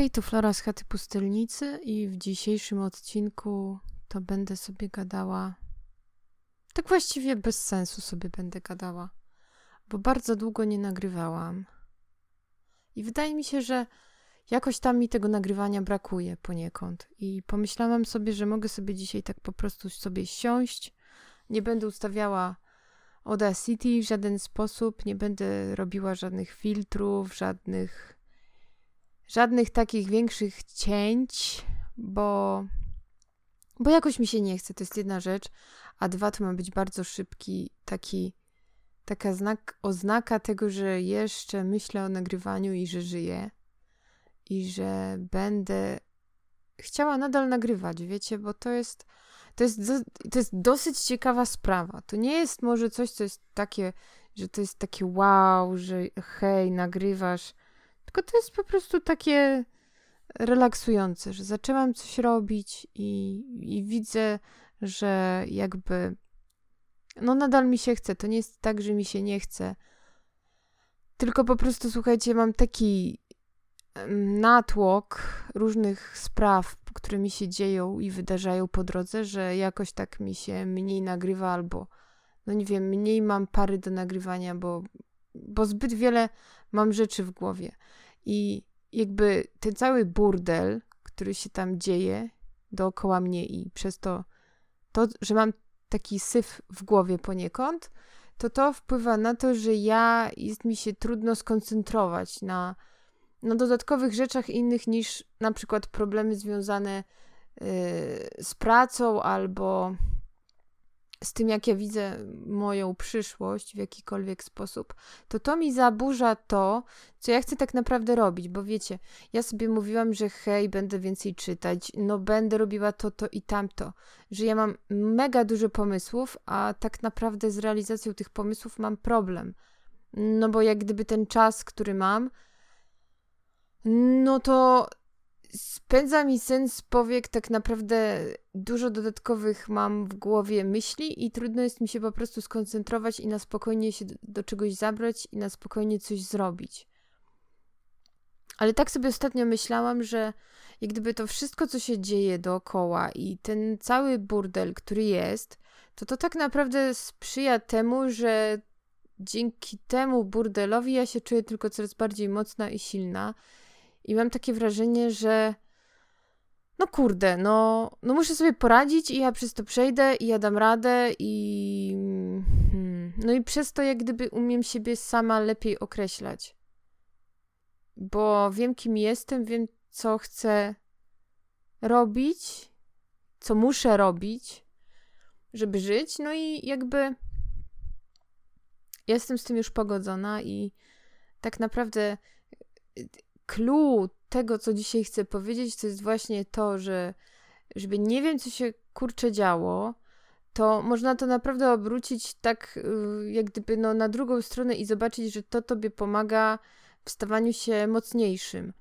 Hej, to Flora z chaty pustelnicy i w dzisiejszym odcinku to będę sobie gadała. Tak właściwie bez sensu sobie będę gadała, bo bardzo długo nie nagrywałam. I wydaje mi się, że jakoś tam mi tego nagrywania brakuje poniekąd. I pomyślałam sobie, że mogę sobie dzisiaj tak po prostu sobie siąść. Nie będę ustawiała Audacity w żaden sposób, nie będę robiła żadnych filtrów, żadnych żadnych takich większych cięć, bo, bo jakoś mi się nie chce, to jest jedna rzecz, a dwa to ma być bardzo szybki, taki, taka znak, oznaka tego, że jeszcze myślę o nagrywaniu i że żyję i że będę chciała nadal nagrywać, wiecie, bo to jest, to jest, to jest dosyć ciekawa sprawa. To nie jest może coś, co jest takie, że to jest takie wow, że hej, nagrywasz, tylko to jest po prostu takie relaksujące, że zaczęłam coś robić i, i widzę, że jakby no nadal mi się chce. To nie jest tak, że mi się nie chce. Tylko po prostu słuchajcie, mam taki natłok różnych spraw, które mi się dzieją i wydarzają po drodze, że jakoś tak mi się mniej nagrywa albo no nie wiem, mniej mam pary do nagrywania, bo, bo zbyt wiele mam rzeczy w głowie. I jakby ten cały burdel, który się tam dzieje dookoła mnie i przez to, to, że mam taki syf w głowie poniekąd, to to wpływa na to, że ja jest mi się trudno skoncentrować na, na dodatkowych rzeczach innych niż na przykład problemy związane yy, z pracą albo z tym, jak ja widzę moją przyszłość w jakikolwiek sposób, to to mi zaburza to, co ja chcę tak naprawdę robić, bo wiecie, ja sobie mówiłam, że hej, będę więcej czytać, no będę robiła to, to i tamto, że ja mam mega dużo pomysłów, a tak naprawdę z realizacją tych pomysłów mam problem. No bo jak gdyby ten czas, który mam, no to spędza mi sens powiek tak naprawdę dużo dodatkowych mam w głowie myśli i trudno jest mi się po prostu skoncentrować i na spokojnie się do czegoś zabrać i na spokojnie coś zrobić. Ale tak sobie ostatnio myślałam, że jak gdyby to wszystko, co się dzieje dookoła i ten cały burdel, który jest, to to tak naprawdę sprzyja temu, że dzięki temu burdelowi ja się czuję tylko coraz bardziej mocna i silna i mam takie wrażenie, że no kurde, no, no muszę sobie poradzić i ja przez to przejdę i ja dam radę i hmm, no i przez to jak gdyby umiem siebie sama lepiej określać. Bo wiem kim jestem, wiem co chcę robić, co muszę robić, żeby żyć, no i jakby jestem z tym już pogodzona i tak naprawdę clue tego, co dzisiaj chcę powiedzieć, to jest właśnie to, że żeby nie wiem, co się kurczę działo, to można to naprawdę obrócić tak, y, jak gdyby no, na drugą stronę i zobaczyć, że to tobie pomaga w stawaniu się mocniejszym.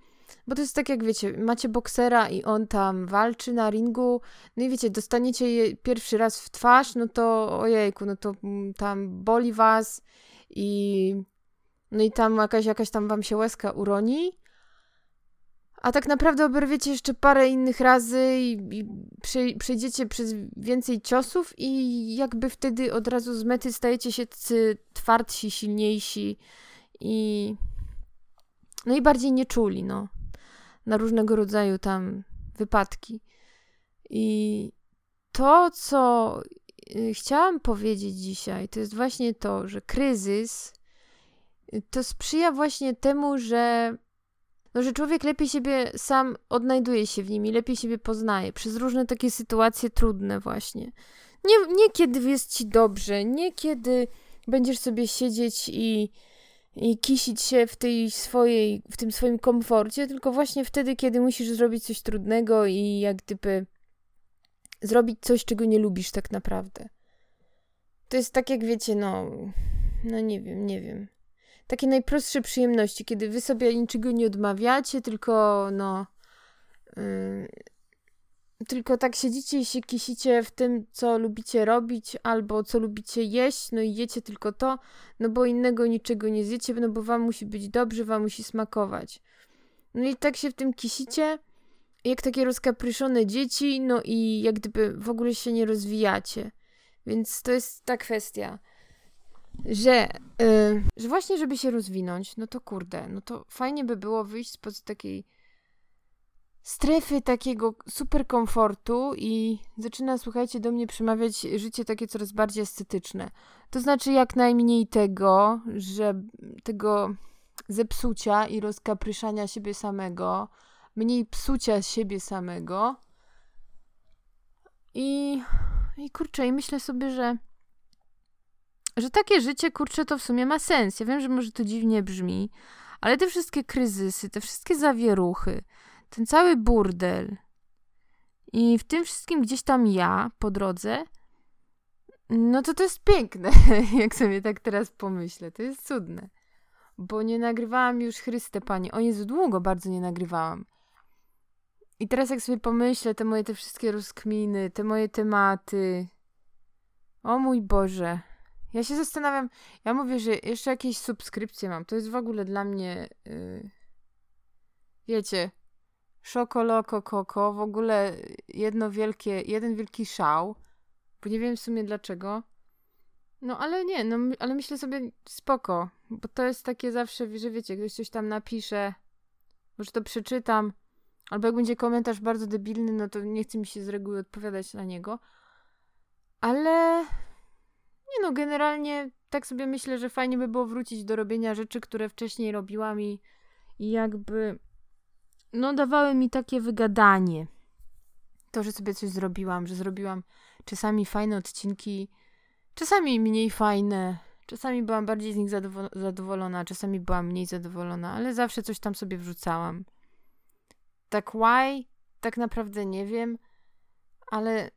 Bo to jest tak, jak wiecie, macie boksera i on tam walczy na ringu, no i wiecie, dostaniecie je pierwszy raz w twarz, no to ojejku, no to mm, tam boli was i no i tam jakaś, jakaś tam wam się łezka uroni, a tak naprawdę oberwiecie jeszcze parę innych razy i, i przejdziecie przez więcej ciosów i jakby wtedy od razu z mety stajecie się twardsi, silniejsi i no i bardziej nieczuli, no. Na różnego rodzaju tam wypadki. I to, co y, chciałam powiedzieć dzisiaj, to jest właśnie to, że kryzys y, to sprzyja właśnie temu, że no, że człowiek lepiej siebie sam odnajduje się w nim i lepiej siebie poznaje przez różne takie sytuacje trudne właśnie. Nie, nie kiedy jest ci dobrze, nie kiedy będziesz sobie siedzieć i, i kisić się w tej swojej, w tym swoim komforcie, tylko właśnie wtedy, kiedy musisz zrobić coś trudnego i jak gdyby zrobić coś, czego nie lubisz tak naprawdę. To jest tak jak wiecie, no, no nie wiem, nie wiem takie najprostsze przyjemności, kiedy wy sobie niczego nie odmawiacie, tylko no. Yy, tylko tak siedzicie i się kisicie w tym, co lubicie robić, albo co lubicie jeść, no i jecie tylko to, no bo innego niczego nie zjecie, no bo wam musi być dobrze, wam musi smakować. No i tak się w tym kisicie, jak takie rozkapryszone dzieci, no i jak gdyby w ogóle się nie rozwijacie. Więc to jest ta kwestia, że, yy, że właśnie, żeby się rozwinąć, no to kurde, no to fajnie by było wyjść spod takiej strefy takiego super komfortu i zaczyna, słuchajcie, do mnie przemawiać życie takie coraz bardziej estetyczne. To znaczy jak najmniej tego, że tego zepsucia i rozkapryszania siebie samego, mniej psucia siebie samego. I, i kurczę, i myślę sobie, że że takie życie, kurczę, to w sumie ma sens. Ja wiem, że może to dziwnie brzmi, ale te wszystkie kryzysy, te wszystkie zawieruchy, ten cały burdel i w tym wszystkim gdzieś tam ja po drodze, no to to jest piękne, jak sobie tak teraz pomyślę. To jest cudne. Bo nie nagrywałam już Chryste Panie. O Jezu, długo bardzo nie nagrywałam. I teraz jak sobie pomyślę, te moje te wszystkie rozkminy, te moje tematy. O mój Boże. Ja się zastanawiam, ja mówię, że jeszcze jakieś subskrypcje mam. To jest w ogóle dla mnie, yy, wiecie, szokoloko koko, w ogóle jedno wielkie, jeden wielki szał, bo nie wiem w sumie dlaczego. No ale nie, no ale myślę sobie spoko, bo to jest takie zawsze, że wiecie, ktoś coś tam napisze, może to przeczytam, albo jak będzie komentarz bardzo debilny, no to nie chce mi się z reguły odpowiadać na niego. Ale nie no, generalnie tak sobie myślę, że fajnie by było wrócić do robienia rzeczy, które wcześniej robiłam i, i jakby no dawały mi takie wygadanie. To, że sobie coś zrobiłam, że zrobiłam czasami fajne odcinki, czasami mniej fajne, czasami byłam bardziej z nich zadowolona, czasami byłam mniej zadowolona, ale zawsze coś tam sobie wrzucałam. Tak why? Tak naprawdę nie wiem, ale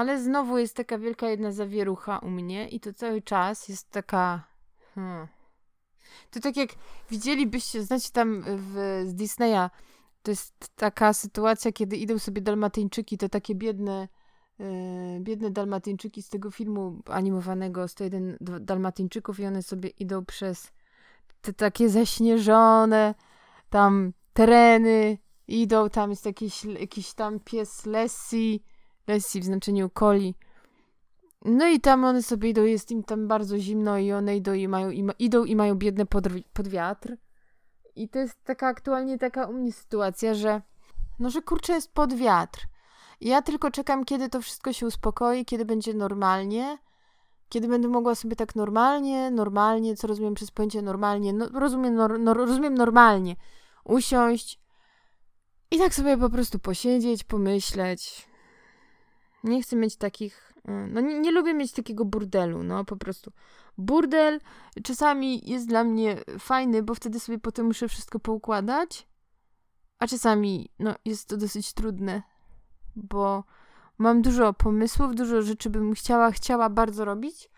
ale znowu jest taka wielka jedna zawierucha u mnie i to cały czas jest taka hmm, to tak jak widzielibyście, znacie tam w, z Disneya, to jest taka sytuacja, kiedy idą sobie dalmatyńczyki, te takie biedne, yy, biedne dalmatyńczyki z tego filmu animowanego 101 dalmatyńczyków i one sobie idą przez te takie zaśnieżone tam tereny, idą, tam jest jakiś, jakiś tam pies Lessie, Lessie w znaczeniu coli, no i tam one sobie idą, jest im tam bardzo zimno i one idą i mają, i ma, idą i mają biedne pod, pod. I to jest taka aktualnie taka u mnie sytuacja, że no, że kurczę jest pod wiatr. I ja tylko czekam, kiedy to wszystko się uspokoi, kiedy będzie normalnie, kiedy będę mogła sobie tak normalnie, normalnie, co rozumiem przez pojęcie normalnie, no, rozumiem, no, rozumiem normalnie, usiąść i tak sobie po prostu posiedzieć, pomyśleć. Nie chcę mieć takich Mm, no nie, nie, lubię mieć takiego burdelu, no po prostu. Burdel czasami jest dla mnie fajny, bo wtedy sobie potem muszę wszystko poukładać, a czasami no, jest to dosyć trudne, bo mam dużo pomysłów, dużo rzeczy bym chciała, chciała bardzo robić,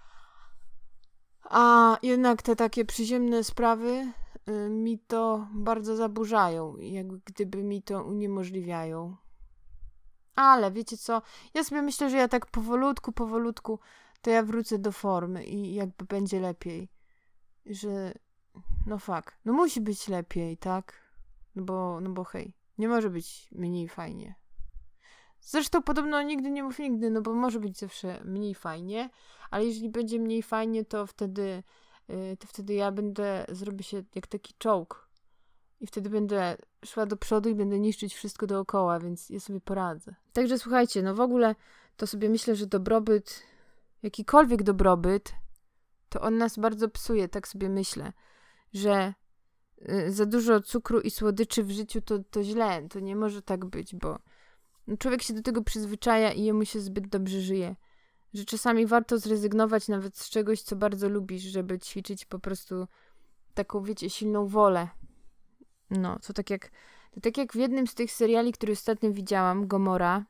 a jednak te takie przyziemne sprawy y, mi to bardzo zaburzają, jak gdyby mi to uniemożliwiają. Ale wiecie co? Ja sobie myślę, że ja tak powolutku, powolutku to ja wrócę do formy i jakby będzie lepiej. Że no fakt, no musi być lepiej, tak? No bo, no bo hej, nie może być mniej fajnie. Zresztą podobno nigdy nie mów nigdy, no bo może być zawsze mniej fajnie, ale jeżeli będzie mniej fajnie, to wtedy, yy, to wtedy ja będę, zrobię się jak taki czołg i wtedy będę szła do przodu i będę niszczyć wszystko dookoła, więc ja sobie poradzę. Także słuchajcie, no w ogóle to sobie myślę, że dobrobyt, jakikolwiek dobrobyt, to on nas bardzo psuje, tak sobie myślę, że y, za dużo cukru i słodyczy w życiu to, to źle, to nie może tak być, bo no, człowiek się do tego przyzwyczaja i jemu się zbyt dobrze żyje. Że czasami warto zrezygnować nawet z czegoś, co bardzo lubisz, żeby ćwiczyć po prostu taką, wiecie, silną wolę, no, to tak jak, to tak jak w jednym z tych seriali, który ostatnio widziałam, Gomora,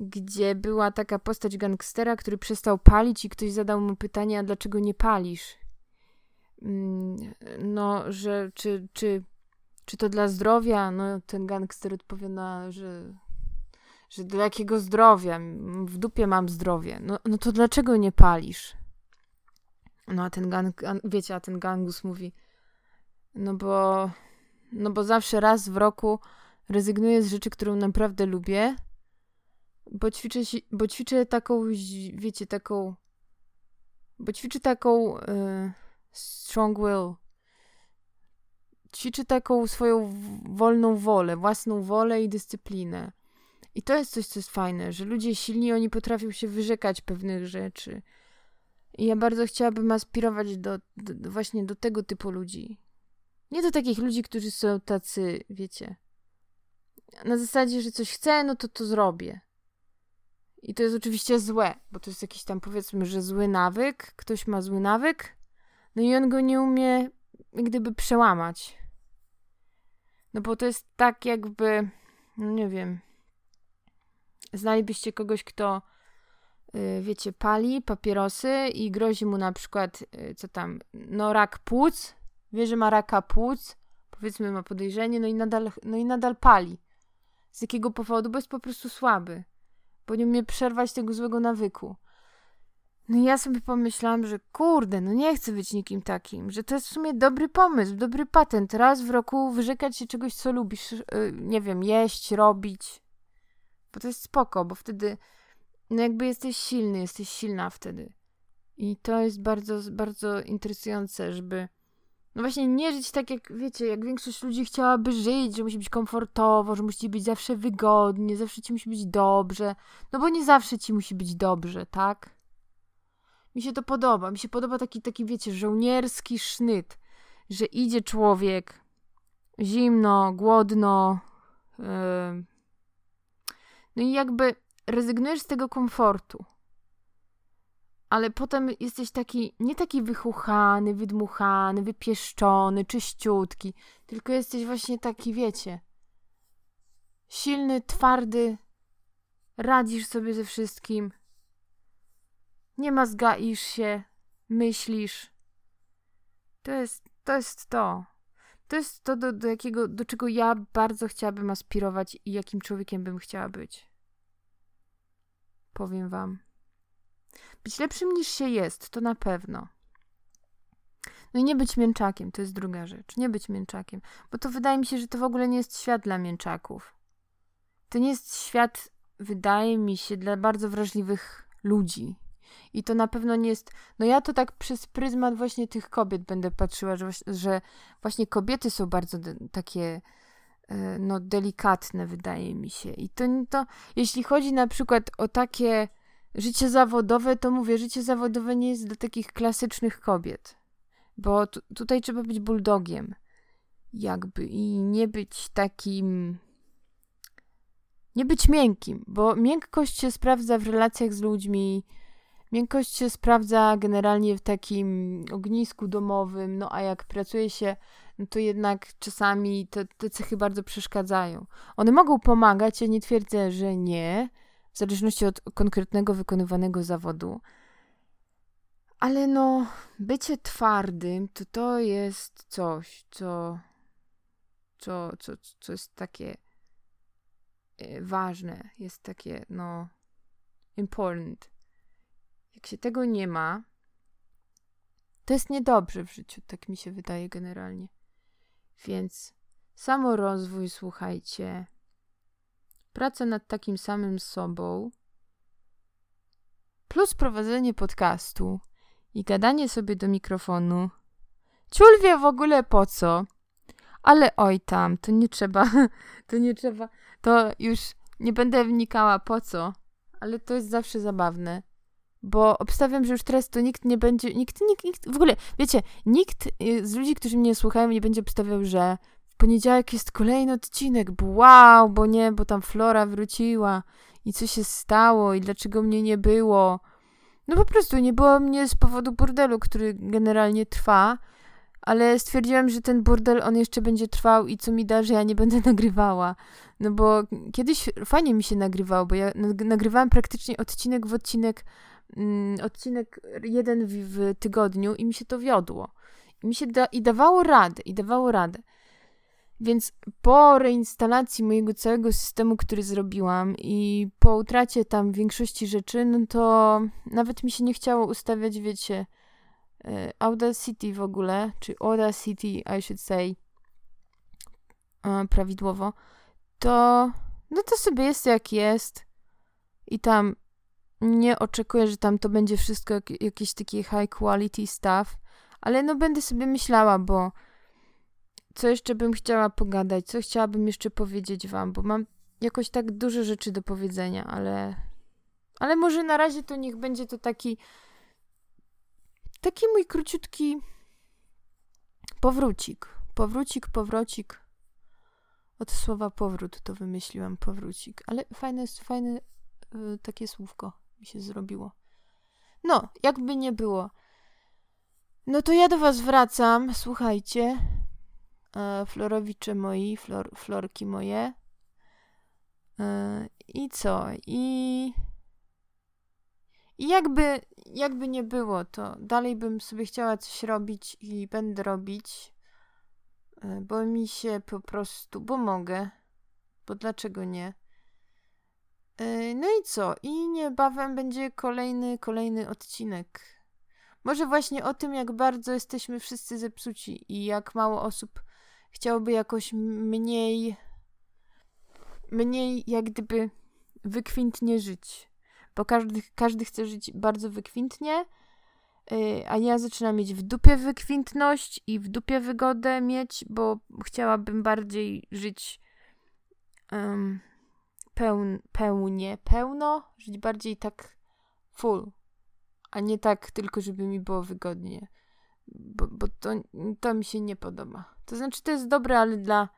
gdzie była taka postać gangstera, który przestał palić i ktoś zadał mu pytanie, a dlaczego nie palisz? Mm, no, że czy, czy, czy to dla zdrowia? No, ten gangster odpowiada, że, że dla jakiego zdrowia? W dupie mam zdrowie. No, no to dlaczego nie palisz? No, a ten gang, wiecie, a ten gangus mówi, no bo No bo zawsze raz w roku rezygnuję z rzeczy, którą naprawdę lubię, bo ćwiczę, bo ćwiczę taką, wiecie, taką, bo ćwiczę taką y, strong will. Ćwiczę taką swoją wolną wolę, własną wolę i dyscyplinę. I to jest coś, co jest fajne, że ludzie silni, oni potrafią się wyrzekać pewnych rzeczy. I ja bardzo chciałabym aspirować do, do, właśnie do tego typu ludzi. Nie do takich ludzi, którzy są tacy, wiecie, na zasadzie, że coś chcę, no to to zrobię. I to jest oczywiście złe, bo to jest jakiś tam powiedzmy, że zły nawyk, ktoś ma zły nawyk, no i on go nie umie gdyby przełamać. No bo to jest tak jakby, no nie wiem, znalibyście kogoś, kto Y, wiecie, pali papierosy i grozi mu na przykład, y, co tam, no rak płuc, wie, że ma raka płuc, powiedzmy ma podejrzenie, no i nadal, no i nadal pali. Z jakiego powodu? Bo jest po prostu słaby. Bo nie umie przerwać tego złego nawyku. No i ja sobie pomyślałam, że kurde, no nie chcę być nikim takim, że to jest w sumie dobry pomysł, dobry patent. Raz w roku wyrzekać się czegoś, co lubisz, yy, nie wiem, jeść, robić. Bo to jest spoko, bo wtedy no jakby jesteś silny, jesteś silna wtedy. I to jest bardzo, bardzo interesujące, żeby no właśnie nie żyć tak jak, wiecie, jak większość ludzi chciałaby żyć, że musi być komfortowo, że musi być zawsze wygodnie, zawsze ci musi być dobrze. No bo nie zawsze ci musi być dobrze, tak? Mi się to podoba. Mi się podoba taki, taki wiecie, żołnierski sznyt, że idzie człowiek zimno, głodno, yy... no i jakby rezygnujesz z tego komfortu. Ale potem jesteś taki, nie taki wychuchany, wydmuchany, wypieszczony, czyściutki, tylko jesteś właśnie taki, wiecie, silny, twardy, radzisz sobie ze wszystkim, nie mazgaisz się, myślisz. To jest to. Jest to. To jest to, do, do, jakiego, do czego ja bardzo chciałabym aspirować i jakim człowiekiem bym chciała być powiem wam. Być lepszym niż się jest, to na pewno. No i nie być mięczakiem, to jest druga rzecz. Nie być mięczakiem, bo to wydaje mi się, że to w ogóle nie jest świat dla mięczaków. To nie jest świat, wydaje mi się, dla bardzo wrażliwych ludzi. I to na pewno nie jest. No ja to tak przez pryzmat właśnie tych kobiet będę patrzyła, że, właśnie kobiety są bardzo takie E, no, delikatne, wydaje mi się. I to, to, jeśli chodzi na przykład o takie życie zawodowe, to mówię, życie zawodowe nie jest dla takich klasycznych kobiet, bo tutaj trzeba być bulldogiem, jakby, i nie być takim. Nie być miękkim, bo miękkość się sprawdza w relacjach z ludźmi, miękkość się sprawdza generalnie w takim ognisku domowym, no a jak pracuje się no to jednak czasami te, te cechy bardzo przeszkadzają. One mogą pomagać, ja nie twierdzę, że nie, w zależności od konkretnego wykonywanego zawodu. Ale no, bycie twardym to to jest coś, co, co, co, co jest takie e, ważne, jest takie, no, important. Jak się tego nie ma, to jest niedobrze w życiu, tak mi się wydaje generalnie. Więc samorozwój, słuchajcie, praca nad takim samym sobą, plus prowadzenie podcastu i gadanie sobie do mikrofonu. Ciul wie w ogóle po co. Ale oj tam, to nie trzeba, to nie trzeba, to już nie będę wnikała po co, ale to jest zawsze zabawne. Bo obstawiam, że już teraz to nikt nie będzie, nikt, nikt, nikt, w ogóle, wiecie, nikt y, z ludzi, którzy mnie słuchają, nie będzie obstawiał, że poniedziałek jest kolejny odcinek, wow, bo nie, bo tam Flora wróciła i co się stało i dlaczego mnie nie było. No po prostu nie było mnie z powodu burdelu, który generalnie trwa, ale stwierdziłam, że ten burdel on jeszcze będzie trwał i co mi da, że ja nie będę nagrywała. No bo kiedyś fajnie mi się nagrywało, bo ja nagrywałam praktycznie odcinek w odcinek mm, odcinek jeden w, w, tygodniu i mi się to wiodło. I mi się da, i dawało radę, i dawało radę. Więc po reinstalacji mojego całego systemu, który zrobiłam i po utracie tam większości rzeczy, no to nawet mi się nie chciało ustawiać, wiecie, e, Audacity w ogóle, czy Audacity, I should say, e, prawidłowo, to no to sobie jest jak jest i tam nie oczekuję, że tam to będzie wszystko jak, jakieś takie high quality stuff, ale no będę sobie myślała, bo co jeszcze bym chciała pogadać, co chciałabym jeszcze powiedzieć wam, bo mam jakoś tak dużo rzeczy do powiedzenia, ale ale może na razie to niech będzie to taki taki mój króciutki powrócik. Powrócik, powrócik. Od słowa powrót to wymyśliłam, powrócik. Ale fajne, fajne yy, takie słówko mi się zrobiło. No, jakby nie było. No to ja do was wracam. Słuchajcie. E, florowicze moi, flor, florki moje. E, I co? I... I jakby, jakby nie było, to dalej bym sobie chciała coś robić i będę robić, e, bo mi się po prostu, bo mogę, bo dlaczego nie? No i co? I niebawem będzie kolejny, kolejny odcinek. Może właśnie o tym, jak bardzo jesteśmy wszyscy zepsuci i jak mało osób chciałoby jakoś mniej, mniej jak gdyby wykwintnie żyć bo każdy, każdy chce żyć bardzo wykwintnie, y, a ja zaczynam mieć w dupie wykwintność i w dupie wygodę mieć, bo chciałabym bardziej żyć um, pełn, pełnie, pełno, żyć bardziej tak full, a nie tak tylko, żeby mi było wygodnie, bo, bo to, to mi się nie podoba. To znaczy, to jest dobre, ale dla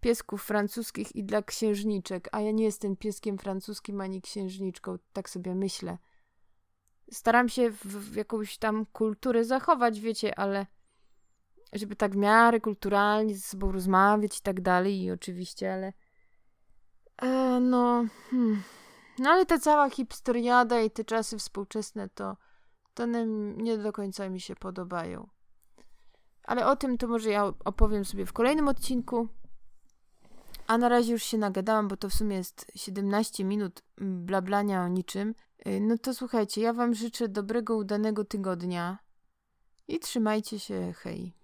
piesków francuskich i dla księżniczek, a ja nie jestem pieskiem francuskim ani księżniczką, tak sobie myślę. Staram się w, w jakąś tam kulturę zachować, wiecie, ale żeby tak w miarę kulturalnie ze sobą rozmawiać i tak dalej, i oczywiście, ale e, no, hmm. no ale ta cała hipsteriada i te czasy współczesne to, to nie do końca mi się podobają. Ale o tym to może ja opowiem sobie w kolejnym odcinku. A na razie już się nagadałam, bo to w sumie jest 17 minut blablania o niczym. Y, no to słuchajcie, ja wam życzę dobrego, udanego tygodnia i trzymajcie się, hej.